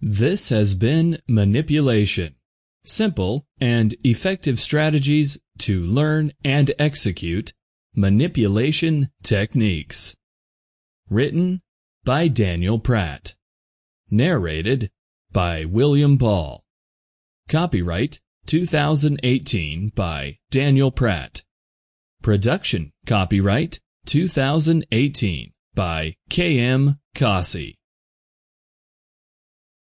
This has been Manipulation. Simple and effective strategies to learn and execute manipulation techniques. Written by Daniel Pratt. Narrated by William Ball. Copyright 2018 by Daniel Pratt. Production copyright 2018 by K.M. Kasi.